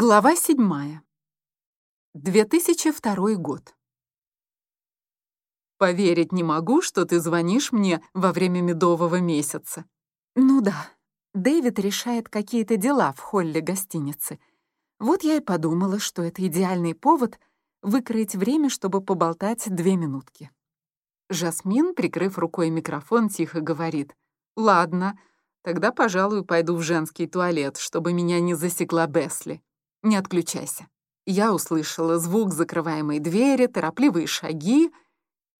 Глава седьмая. 2002 год. Поверить не могу, что ты звонишь мне во время медового месяца. Ну да, Дэвид решает какие-то дела в холле гостиницы. Вот я и подумала, что это идеальный повод выкроить время, чтобы поболтать две минутки. Жасмин, прикрыв рукой микрофон, тихо говорит. «Ладно, тогда, пожалуй, пойду в женский туалет, чтобы меня не засекла Бесли». Не отключайся. Я услышала звук закрываемой двери, торопливые шаги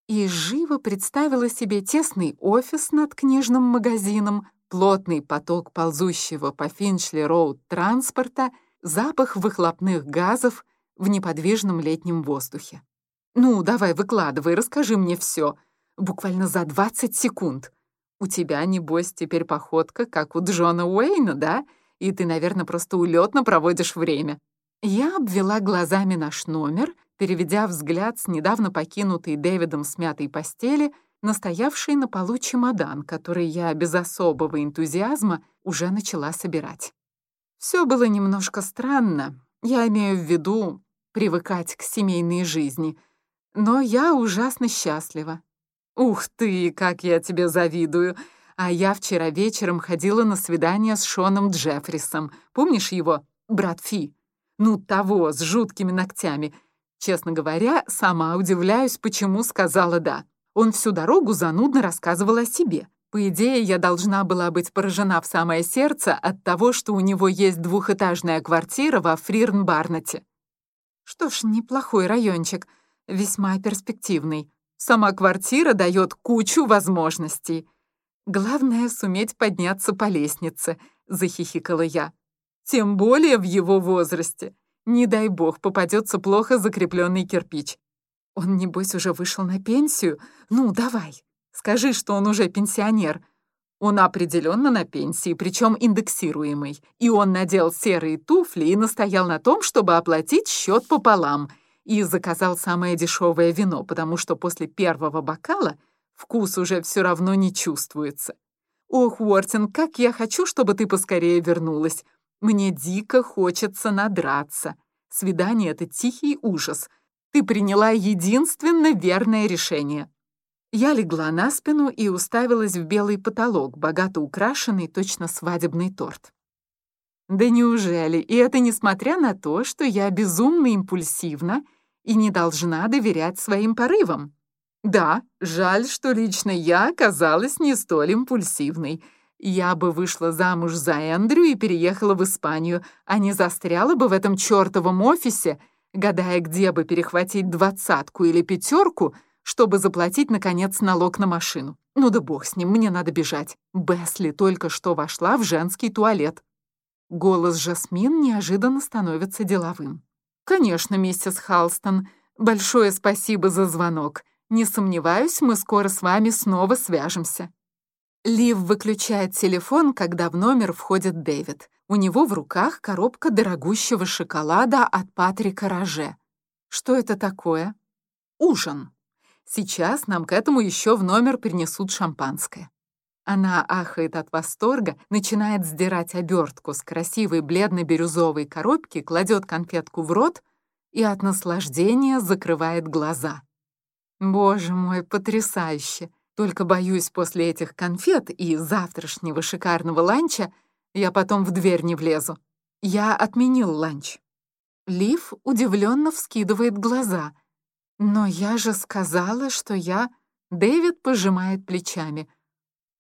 и живо представила себе тесный офис над книжным магазином, плотный поток ползущего по Финчли-Роуд транспорта, запах выхлопных газов в неподвижном летнем воздухе. «Ну, давай, выкладывай, расскажи мне все. Буквально за 20 секунд. У тебя, небось, теперь походка, как у Джона Уэйна, да? И ты, наверное, просто улетно проводишь время». Я обвела глазами наш номер, переведя взгляд с недавно покинутой Дэвидом смятой постели на стоявший на полу чемодан, который я без особого энтузиазма уже начала собирать. Все было немножко странно, я имею в виду привыкать к семейной жизни, но я ужасно счастлива. «Ух ты, как я тебе завидую!» А я вчера вечером ходила на свидание с Шоном Джеффрисом. Помнишь его? Брат Фи. Ну, того, с жуткими ногтями. Честно говоря, сама удивляюсь, почему сказала «да». Он всю дорогу занудно рассказывал о себе. По идее, я должна была быть поражена в самое сердце от того, что у него есть двухэтажная квартира во Фрирн-Барнете. Что ж, неплохой райончик, весьма перспективный. Сама квартира дает кучу возможностей. «Главное — суметь подняться по лестнице», — захихикала я. «Тем более в его возрасте. Не дай бог, попадется плохо закрепленный кирпич. Он, небось, уже вышел на пенсию? Ну, давай, скажи, что он уже пенсионер». Он определенно на пенсии, причем индексируемый. И он надел серые туфли и настоял на том, чтобы оплатить счет пополам. И заказал самое дешевое вино, потому что после первого бокала Вкус уже все равно не чувствуется. Ох, Уортин, как я хочу, чтобы ты поскорее вернулась. Мне дико хочется надраться. Свидание — это тихий ужас. Ты приняла единственно верное решение. Я легла на спину и уставилась в белый потолок, богато украшенный, точно свадебный торт. Да неужели? И это несмотря на то, что я безумно импульсивна и не должна доверять своим порывам. Да, жаль, что лично я оказалась не столь импульсивной. Я бы вышла замуж за Эндрю и переехала в Испанию, а не застряла бы в этом чертовом офисе, гадая, где бы перехватить двадцатку или пятерку, чтобы заплатить, наконец, налог на машину. Ну да бог с ним, мне надо бежать. Бесли только что вошла в женский туалет. Голос Жасмин неожиданно становится деловым. «Конечно, миссис Халстон, большое спасибо за звонок. Не сомневаюсь, мы скоро с вами снова свяжемся». Лив выключает телефон, когда в номер входит Дэвид. У него в руках коробка дорогущего шоколада от Патрика Роже. Что это такое? Ужин. Сейчас нам к этому еще в номер принесут шампанское. Она ахает от восторга, начинает сдирать обертку с красивой бледно-бирюзовой коробки, кладет конфетку в рот и от наслаждения закрывает глаза. Боже мой, потрясающе! Только боюсь, после этих конфет и завтрашнего шикарного ланча я потом в дверь не влезу. Я отменил ланч. Лив удивленно вскидывает глаза. Но я же сказала, что я... Дэвид пожимает плечами.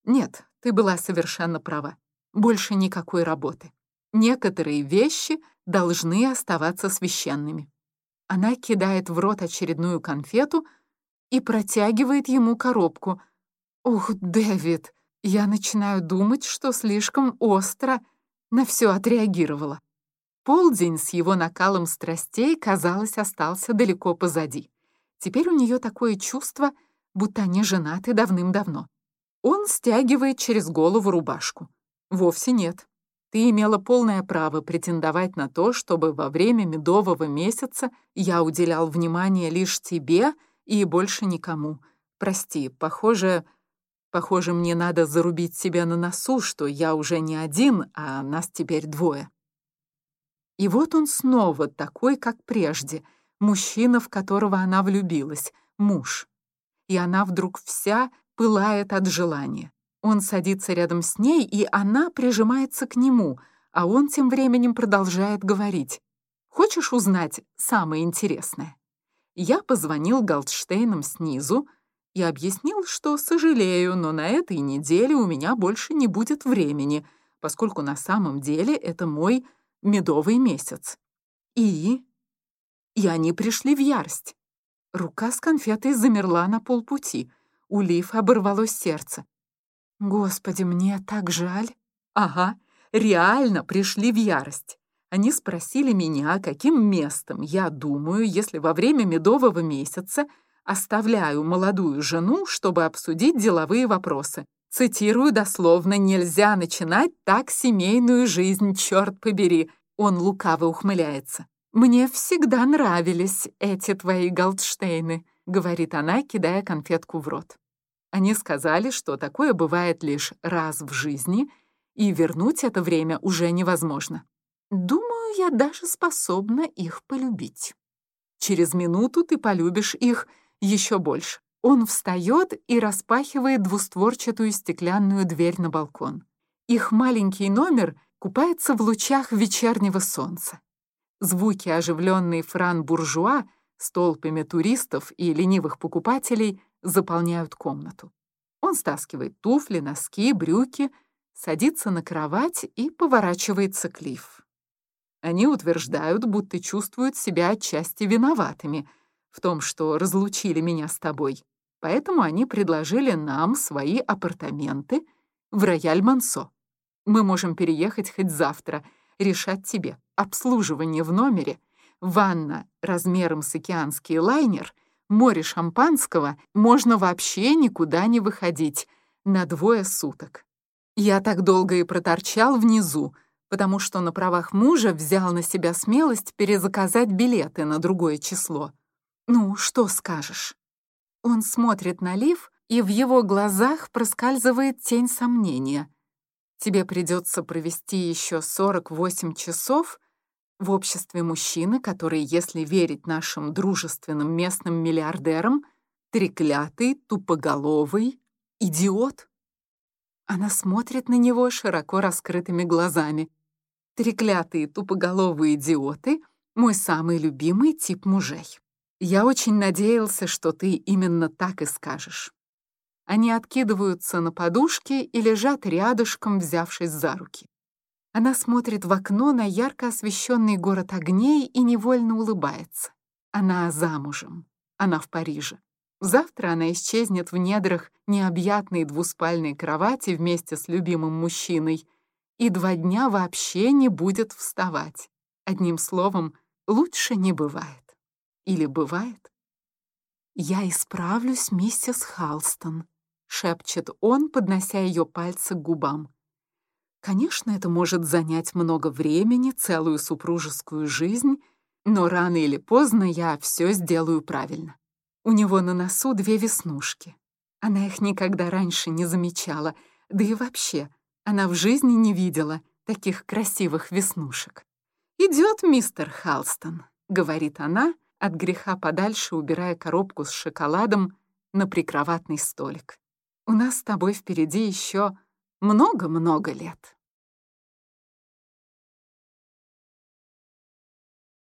Нет, ты была совершенно права. Больше никакой работы. Некоторые вещи должны оставаться священными. Она кидает в рот очередную конфету — и протягивает ему коробку. «Ух, Дэвид, я начинаю думать, что слишком остро на все отреагировала». Полдень с его накалом страстей, казалось, остался далеко позади. Теперь у нее такое чувство, будто они женаты давным-давно. Он стягивает через голову рубашку. Вовсе нет. Ты имела полное право претендовать на то, чтобы во время медового месяца я уделял внимание лишь тебе — и больше никому. Прости, похоже... Похоже, мне надо зарубить себя на носу, что я уже не один, а нас теперь двое. И вот он снова такой, как прежде, мужчина, в которого она влюбилась, муж. И она вдруг вся пылает от желания. Он садится рядом с ней, и она прижимается к нему, а он тем временем продолжает говорить. «Хочешь узнать самое интересное?» Я позвонил Голдштейнам снизу и объяснил, что сожалею, но на этой неделе у меня больше не будет времени, поскольку на самом деле это мой медовый месяц. И... И они пришли в ярость. Рука с конфетой замерла на полпути. У Лив оборвалось сердце. «Господи, мне так жаль». «Ага, реально пришли в ярость. Они спросили меня, каким местом я думаю, если во время медового месяца оставляю молодую жену, чтобы обсудить деловые вопросы. Цитирую дословно, «Нельзя начинать так семейную жизнь, черт побери!» Он лукаво ухмыляется. «Мне всегда нравились эти твои Голдштейны», — говорит она, кидая конфетку в рот. Они сказали, что такое бывает лишь раз в жизни, и вернуть это время уже невозможно. Думаю, я даже способна их полюбить. Через минуту ты полюбишь их еще больше. Он встает и распахивает двустворчатую стеклянную дверь на балкон. Их маленький номер купается в лучах вечернего солнца. Звуки оживленной фран-буржуа с толпами туристов и ленивых покупателей заполняют комнату. Он стаскивает туфли, носки, брюки, садится на кровать и поворачивается к Лив. Они утверждают, будто чувствуют себя отчасти виноватыми в том, что разлучили меня с тобой. Поэтому они предложили нам свои апартаменты в Рояль-Мансо. Мы можем переехать хоть завтра, решать тебе. Обслуживание в номере, ванна размером с океанский лайнер, море шампанского, можно вообще никуда не выходить на двое суток. Я так долго и проторчал внизу, потому что на правах мужа взял на себя смелость перезаказать билеты на другое число. Ну, что скажешь? Он смотрит на Лив, и в его глазах проскальзывает тень сомнения. Тебе придется провести еще 48 часов в обществе мужчины, который, если верить нашим дружественным местным миллиардерам, треклятый, тупоголовый, идиот. Она смотрит на него широко раскрытыми глазами. Треклятые тупоголовые идиоты — мой самый любимый тип мужей. Я очень надеялся, что ты именно так и скажешь. Они откидываются на подушке и лежат рядышком, взявшись за руки. Она смотрит в окно на ярко освещенный город огней и невольно улыбается. Она замужем. Она в Париже. Завтра она исчезнет в недрах необъятной двуспальной кровати вместе с любимым мужчиной — и два дня вообще не будет вставать. Одним словом, лучше не бывает. Или бывает? «Я исправлюсь, миссис Халстон», — шепчет он, поднося ее пальцы к губам. Конечно, это может занять много времени, целую супружескую жизнь, но рано или поздно я все сделаю правильно. У него на носу две веснушки. Она их никогда раньше не замечала, да и вообще — она в жизни не видела таких красивых веснушек. «Идет мистер Халстон», — говорит она, от греха подальше убирая коробку с шоколадом на прикроватный столик. «У нас с тобой впереди еще много-много лет».